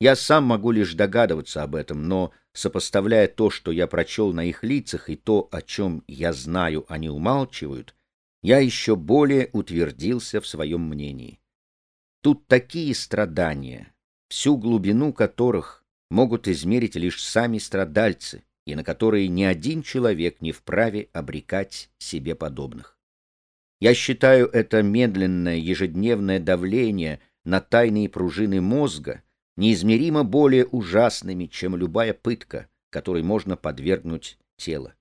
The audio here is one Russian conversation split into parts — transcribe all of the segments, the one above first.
Я сам могу лишь догадываться об этом, но, сопоставляя то, что я прочел на их лицах, и то, о чем я знаю, они умалчивают, я еще более утвердился в своем мнении. Тут такие страдания, всю глубину которых могут измерить лишь сами страдальцы, и на которые ни один человек не вправе обрекать себе подобных. Я считаю это медленное ежедневное давление на тайные пружины мозга неизмеримо более ужасными, чем любая пытка, которой можно подвергнуть тело.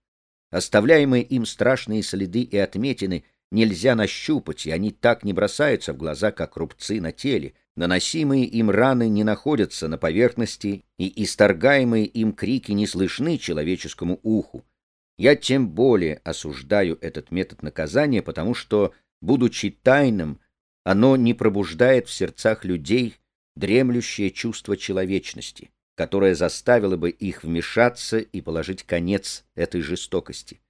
Оставляемые им страшные следы и отметины нельзя нащупать, и они так не бросаются в глаза, как рубцы на теле. Наносимые им раны не находятся на поверхности, и исторгаемые им крики не слышны человеческому уху. Я тем более осуждаю этот метод наказания, потому что, будучи тайным, оно не пробуждает в сердцах людей дремлющее чувство человечности, которое заставило бы их вмешаться и положить конец этой жестокости.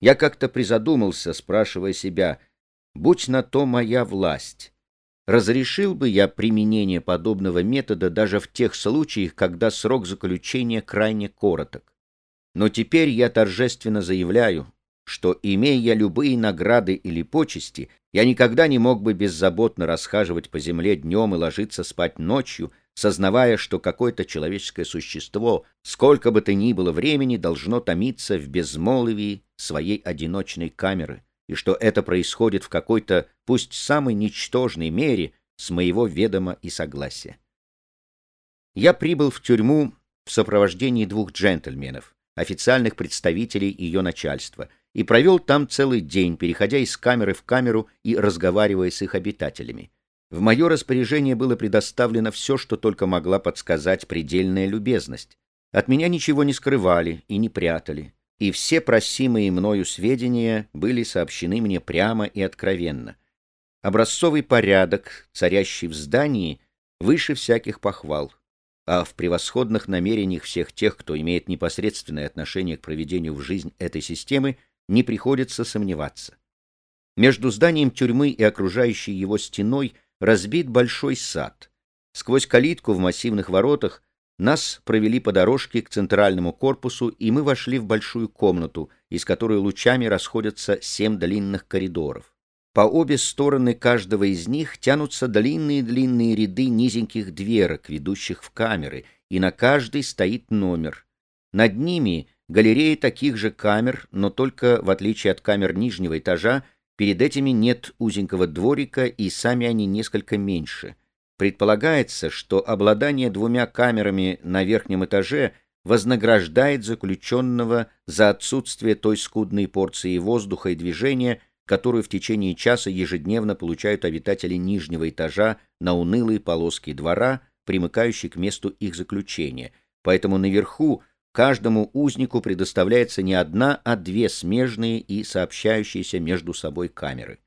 Я как-то призадумался, спрашивая себя, будь на то моя власть, разрешил бы я применение подобного метода даже в тех случаях, когда срок заключения крайне короток. Но теперь я торжественно заявляю, что, имея любые награды или почести, я никогда не мог бы беззаботно расхаживать по земле днем и ложиться спать ночью, сознавая, что какое-то человеческое существо, сколько бы то ни было времени, должно томиться в безмолвии своей одиночной камеры, и что это происходит в какой-то, пусть самой ничтожной мере, с моего ведома и согласия. Я прибыл в тюрьму в сопровождении двух джентльменов, официальных представителей ее начальства, и провел там целый день, переходя из камеры в камеру и разговаривая с их обитателями. В мое распоряжение было предоставлено все, что только могла подсказать предельная любезность. От меня ничего не скрывали и не прятали, и все просимые мною сведения были сообщены мне прямо и откровенно. Образцовый порядок, царящий в здании, выше всяких похвал а в превосходных намерениях всех тех, кто имеет непосредственное отношение к проведению в жизнь этой системы, не приходится сомневаться. Между зданием тюрьмы и окружающей его стеной разбит большой сад. Сквозь калитку в массивных воротах нас провели по дорожке к центральному корпусу, и мы вошли в большую комнату, из которой лучами расходятся семь длинных коридоров. По обе стороны каждого из них тянутся длинные-длинные ряды низеньких дверок, ведущих в камеры, и на каждой стоит номер. Над ними галереи таких же камер, но только, в отличие от камер нижнего этажа, перед этими нет узенького дворика, и сами они несколько меньше. Предполагается, что обладание двумя камерами на верхнем этаже вознаграждает заключенного за отсутствие той скудной порции воздуха и движения, которую в течение часа ежедневно получают обитатели нижнего этажа на унылые полоски двора, примыкающие к месту их заключения. Поэтому наверху каждому узнику предоставляется не одна, а две смежные и сообщающиеся между собой камеры.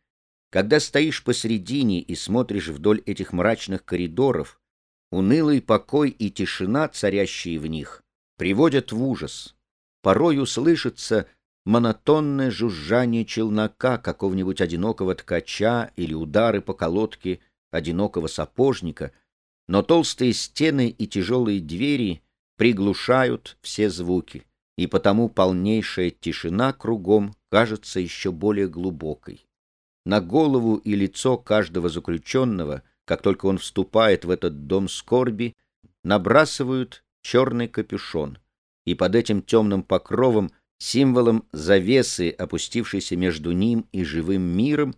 Когда стоишь посредине и смотришь вдоль этих мрачных коридоров, унылый покой и тишина, царящие в них, приводят в ужас. Порою слышится монотонное жужжание челнока какого-нибудь одинокого ткача или удары по колодке одинокого сапожника, но толстые стены и тяжелые двери приглушают все звуки, и потому полнейшая тишина кругом кажется еще более глубокой. На голову и лицо каждого заключенного, как только он вступает в этот дом скорби, набрасывают черный капюшон, и под этим темным покровом Символом завесы, опустившейся между ним и живым миром,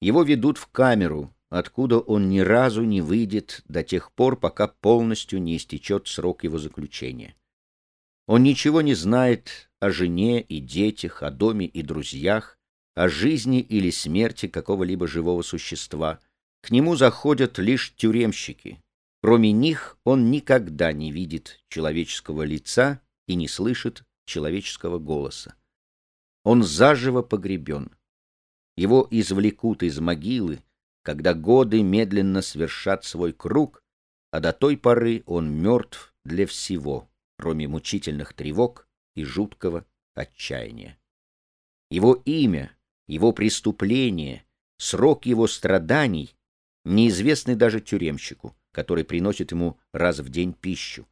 его ведут в камеру, откуда он ни разу не выйдет до тех пор, пока полностью не истечет срок его заключения. Он ничего не знает о жене и детях, о доме и друзьях, о жизни или смерти какого-либо живого существа. К нему заходят лишь тюремщики. Кроме них он никогда не видит человеческого лица и не слышит человеческого голоса. Он заживо погребен. Его извлекут из могилы, когда годы медленно свершат свой круг, а до той поры он мертв для всего, кроме мучительных тревог и жуткого отчаяния. Его имя, его преступление, срок его страданий неизвестны даже тюремщику, который приносит ему раз в день пищу.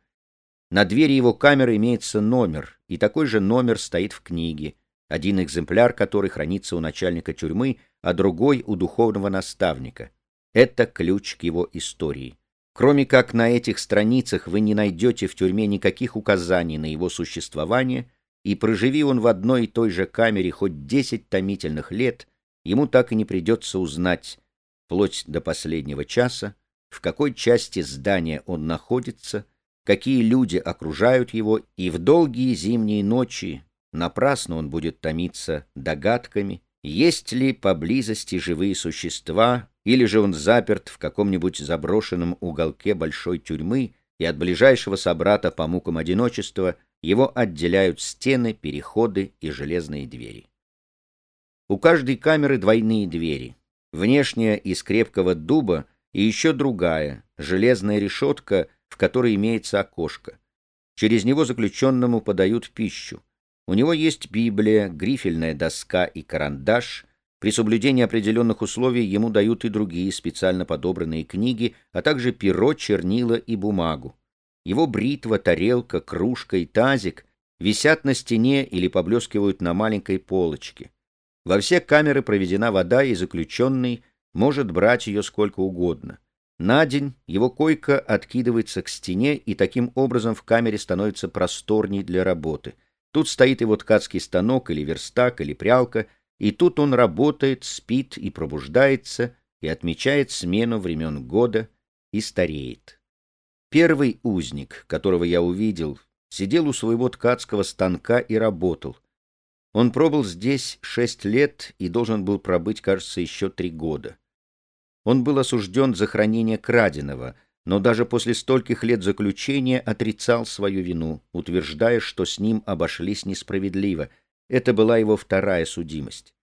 На двери его камеры имеется номер, и такой же номер стоит в книге, один экземпляр которой хранится у начальника тюрьмы, а другой у духовного наставника. Это ключ к его истории. Кроме как на этих страницах вы не найдете в тюрьме никаких указаний на его существование, и проживи он в одной и той же камере хоть десять томительных лет, ему так и не придется узнать, вплоть до последнего часа, в какой части здания он находится, какие люди окружают его, и в долгие зимние ночи напрасно он будет томиться догадками, есть ли поблизости живые существа, или же он заперт в каком-нибудь заброшенном уголке большой тюрьмы, и от ближайшего собрата по мукам одиночества его отделяют стены, переходы и железные двери. У каждой камеры двойные двери. Внешняя из крепкого дуба и еще другая, железная решетка, в которой имеется окошко. Через него заключенному подают пищу. У него есть Библия, грифельная доска и карандаш. При соблюдении определенных условий ему дают и другие специально подобранные книги, а также перо, чернила и бумагу. Его бритва, тарелка, кружка и тазик висят на стене или поблескивают на маленькой полочке. Во все камеры проведена вода, и заключенный может брать ее сколько угодно. На день его койка откидывается к стене, и таким образом в камере становится просторней для работы — Тут стоит его ткацкий станок или верстак или прялка, и тут он работает, спит и пробуждается, и отмечает смену времен года и стареет. Первый узник, которого я увидел, сидел у своего ткацкого станка и работал. Он пробыл здесь шесть лет и должен был пробыть, кажется, еще три года. Он был осужден за хранение краденого — но даже после стольких лет заключения отрицал свою вину, утверждая, что с ним обошлись несправедливо. Это была его вторая судимость.